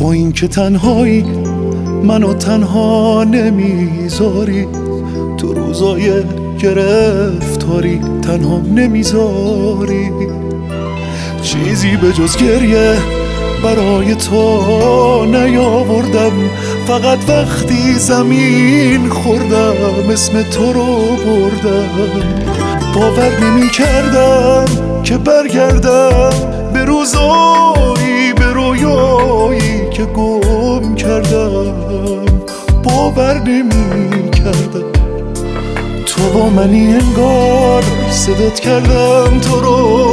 با اینکه تنهایی منو تنها نمی‌ذاری. تو روزای گرفتاری تنها نمی‌ذاری. چیزی به جز گریه برای تو نیاوردم. فقط وقتی زمین خوردم اسم تو رو بردم. باور نمی کردم که برگردم به رویایی که گم کردم باور نمی کردم تو با منی انگار صدات کردم تو رو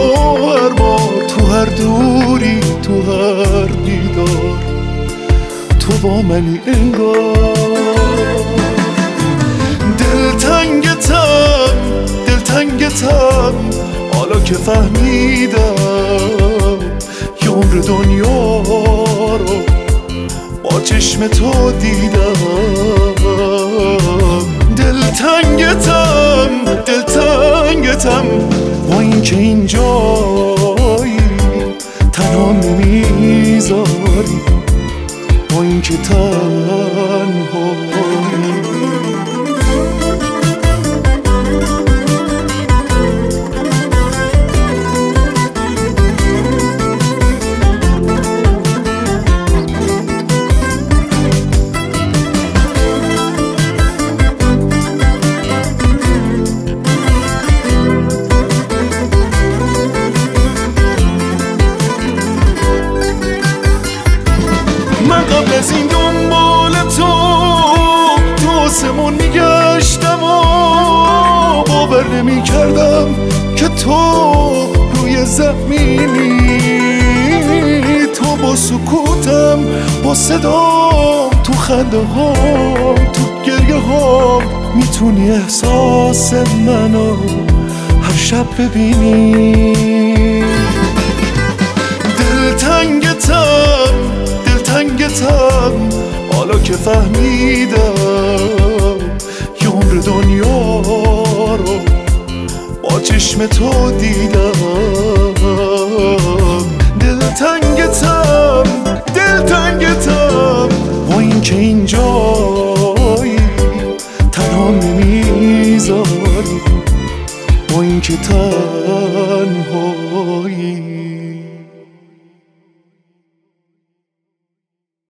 هر بار تو هر دوری تو هر دیدار تو با منی انگار. دلتنگتم دلتنگتم حالا که فهمیدم که عمر دنیا رو چشم تو دیدم. دلتنگتم دلتنگتم با اینکه اینجایی تنها نمی‌ذاری با اینکه تنهایی. باور نمی کردم که تو روی زمینی. تو با سکوتم با صدام تو خنده هام تو گریه هام می‌تونی احساس منو هر شب ببینی. دلتنگتم دلتنگتم. حالا که فهمیدم چشم تو دیدم. دلتنگتم دلتنگتم با اینکه اینجایی تنها نمی‌ذاری با اینکه تنهایی